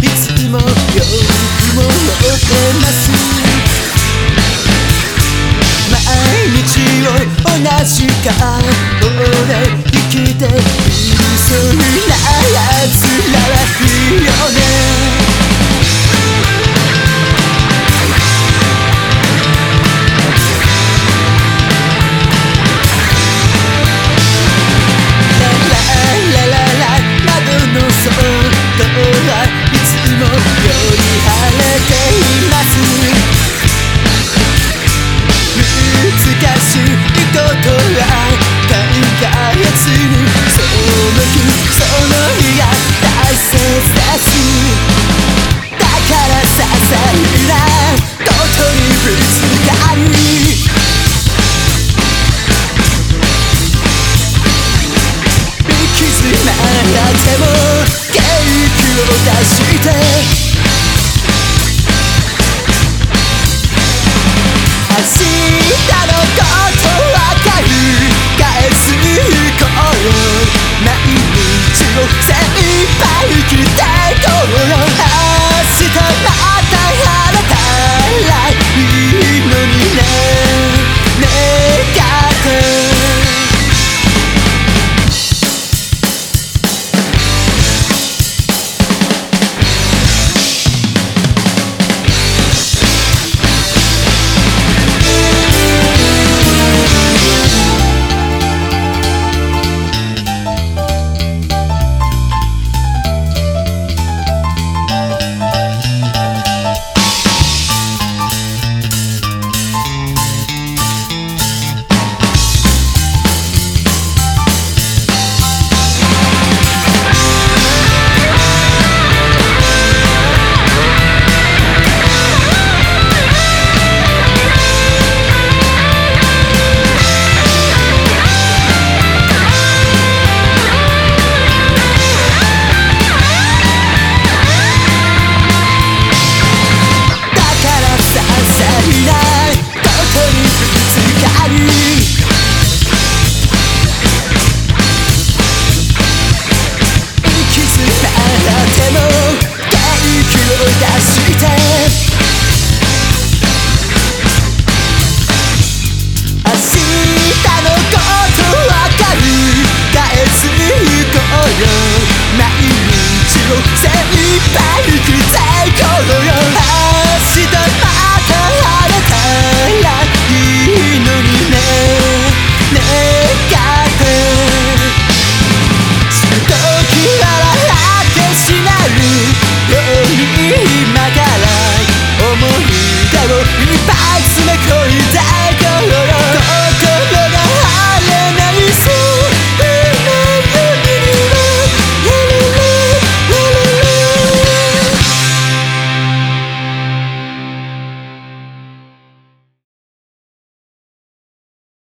いつもよくもってます